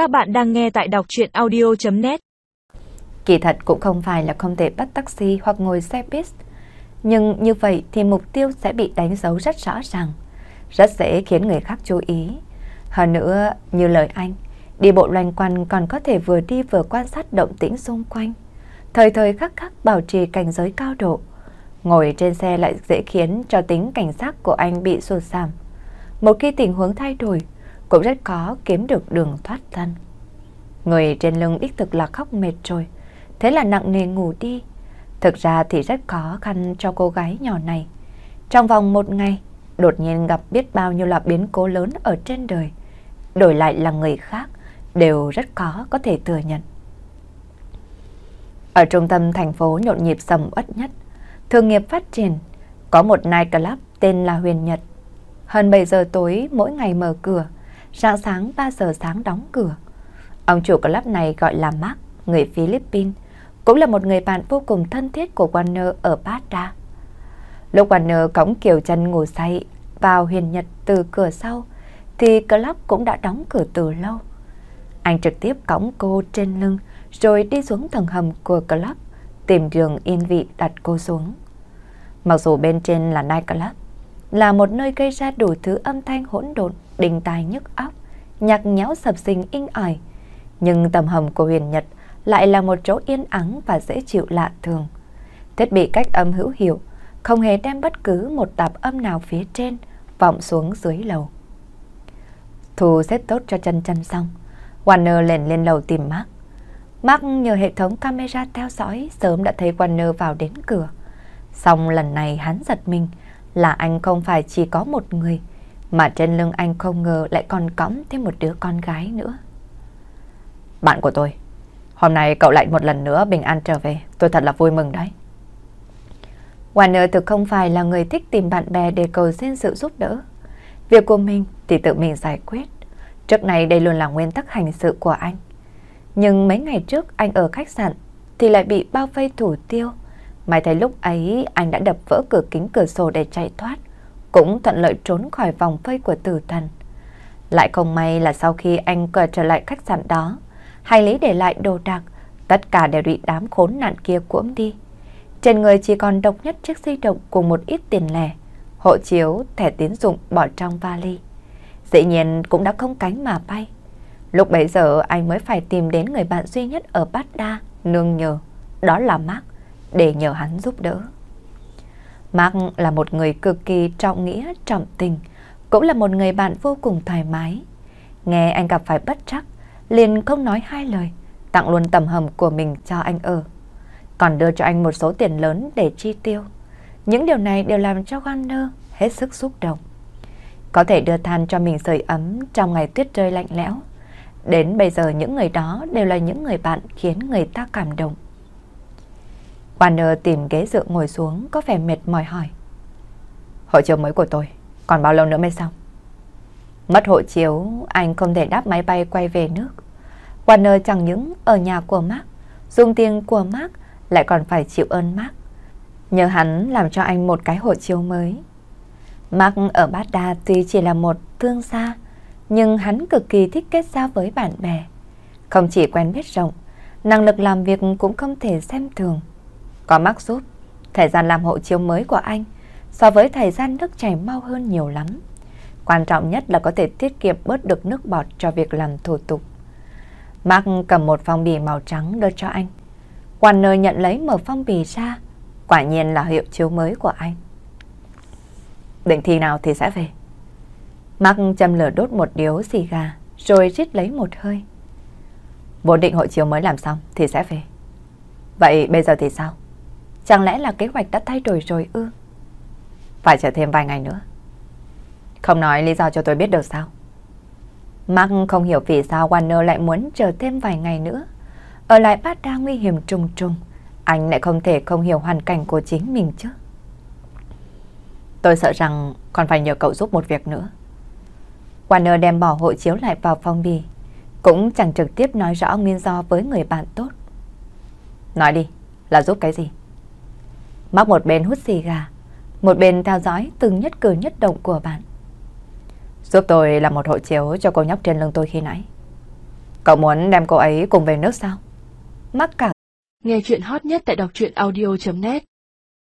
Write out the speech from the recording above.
Các bạn đang nghe tại đọc chuyện audio.net Kỳ thật cũng không phải là không thể bắt taxi hoặc ngồi xe bus. Nhưng như vậy thì mục tiêu sẽ bị đánh dấu rất rõ ràng. Rất dễ khiến người khác chú ý. Hơn nữa, như lời anh, đi bộ loanh quanh còn có thể vừa đi vừa quan sát động tĩnh xung quanh. Thời thời khắc khắc bảo trì cảnh giới cao độ. Ngồi trên xe lại dễ khiến cho tính cảnh giác của anh bị sụt giảm. Một khi tình huống thay đổi, cũng rất khó kiếm được đường thoát thân. Người trên lưng đích thực là khóc mệt rồi, thế là nặng nề ngủ đi. Thực ra thì rất khó khăn cho cô gái nhỏ này. Trong vòng một ngày, đột nhiên gặp biết bao nhiêu là biến cố lớn ở trên đời. Đổi lại là người khác, đều rất khó có thể thừa nhận. Ở trung tâm thành phố nhộn nhịp sầm uất nhất, thương nghiệp phát triển, có một night club tên là Huyền Nhật. Hơn 7 giờ tối mỗi ngày mở cửa, rạng sáng 3 giờ sáng đóng cửa. Ông chủ club này gọi là Mark, người Philippines, cũng là một người bạn vô cùng thân thiết của Warner ở Patra. Lúc Warner cõng Kiều chân ngủ say vào huyền nhật từ cửa sau, thì club cũng đã đóng cửa từ lâu. Anh trực tiếp cõng cô trên lưng rồi đi xuống tầng hầm của club, tìm giường yên vị đặt cô xuống. Mặc dù bên trên là night club, là một nơi gây ra đủ thứ âm thanh hỗn độn, đình tai nhức óc, nhạc nhẽo sập sình inh ỏi. Nhưng tầm hầm của huyền Nhật lại là một chỗ yên ắng và dễ chịu lạ thường. Thiết bị cách âm hữu hiệu, không hề đem bất cứ một tạp âm nào phía trên vọng xuống dưới lầu. Thu xếp tốt cho chân chân xong, Warner lên lên lầu tìm Mark. Mark nhờ hệ thống camera theo dõi sớm đã thấy Warner vào đến cửa. Xong lần này hắn giật mình là anh không phải chỉ có một người, mà trên lưng anh không ngờ lại còn cõng thêm một đứa con gái nữa. Bạn của tôi, hôm nay cậu lại một lần nữa bình an trở về, tôi thật là vui mừng đấy. Warner thực không phải là người thích tìm bạn bè để cầu xin sự giúp đỡ. Việc của mình thì tự mình giải quyết. Trước này đây luôn là nguyên tắc hành sự của anh. Nhưng mấy ngày trước anh ở khách sạn thì lại bị bao vây thủ tiêu. Mai thấy lúc ấy anh đã đập vỡ cửa kính cửa sổ để chạy thoát cũng thuận lợi trốn khỏi vòng vây của tử thần. Lại không may là sau khi anh quay trở lại khách sạn đó, hành lý để lại đồ đạc, tất cả đều bị đám khốn nạn kia cuỗm đi. Trên người chỉ còn độc nhất chiếc di động cùng một ít tiền lẻ, hộ chiếu, thẻ tín dụng bỏ trong vali. Dĩ nhiên cũng đã không cánh mà bay. Lúc bấy giờ anh mới phải tìm đến người bạn duy nhất ở Bát Đa, nương nhờ, đó là Mark, để nhờ hắn giúp đỡ. Mark là một người cực kỳ trọng nghĩa, trọng tình, cũng là một người bạn vô cùng thoải mái. Nghe anh gặp phải bất trắc, liền không nói hai lời, tặng luôn tầm hầm của mình cho anh ở. Còn đưa cho anh một số tiền lớn để chi tiêu. Những điều này đều làm cho Warner hết sức xúc động. Có thể đưa than cho mình sưởi ấm trong ngày tuyết rơi lạnh lẽo. Đến bây giờ những người đó đều là những người bạn khiến người ta cảm động. Warner tìm ghế dựa ngồi xuống có vẻ mệt mỏi hỏi. Hộ chiếu mới của tôi, còn bao lâu nữa mới xong? Mất hộ chiếu, anh không thể đáp máy bay quay về nước. Warner chẳng những ở nhà của Mark, dùng tiền của Mark lại còn phải chịu ơn Mark. Nhờ hắn làm cho anh một cái hộ chiếu mới. Mark ở Bát Đa tuy chỉ là một thương gia, nhưng hắn cực kỳ thích kết giao với bạn bè. Không chỉ quen biết rộng, năng lực làm việc cũng không thể xem thường. Có mắc giúp, thời gian làm hộ chiếu mới của anh so với thời gian nước chảy mau hơn nhiều lắm. Quan trọng nhất là có thể tiết kiệm bớt được nước bọt cho việc làm thủ tục. Mark cầm một phong bì màu trắng đưa cho anh. Quan nơi nhận lấy mở phong bì ra. Quả nhiên là hiệu chiếu mới của anh. Định thi nào thì sẽ về. Mark châm lửa đốt một điếu xì gà rồi rít lấy một hơi. Vốn định hộ chiếu mới làm xong thì sẽ về. Vậy bây giờ thì sao? Chẳng lẽ là kế hoạch đã thay đổi rồi ư? Phải chờ thêm vài ngày nữa. Không nói lý do cho tôi biết được sao? Mark không hiểu vì sao Warner lại muốn chờ thêm vài ngày nữa. Ở lại bát đa nguy hiểm trùng trùng. Anh lại không thể không hiểu hoàn cảnh của chính mình chứ. Tôi sợ rằng còn phải nhờ cậu giúp một việc nữa. Warner đem bỏ hộ chiếu lại vào phong bì. Cũng chẳng trực tiếp nói rõ nguyên do với người bạn tốt. Nói đi, là giúp cái gì? Mắc một bên hút xì gà, một bên theo dõi từng nhất cử nhất động của bạn. Giúp tôi làm một hộ chiếu cho cô nhóc trên lưng tôi khi nãy. Cậu muốn đem cô ấy cùng về nước sao? Mắc cả. Nghe chuyện hot nhất tại đọc truyện audio.net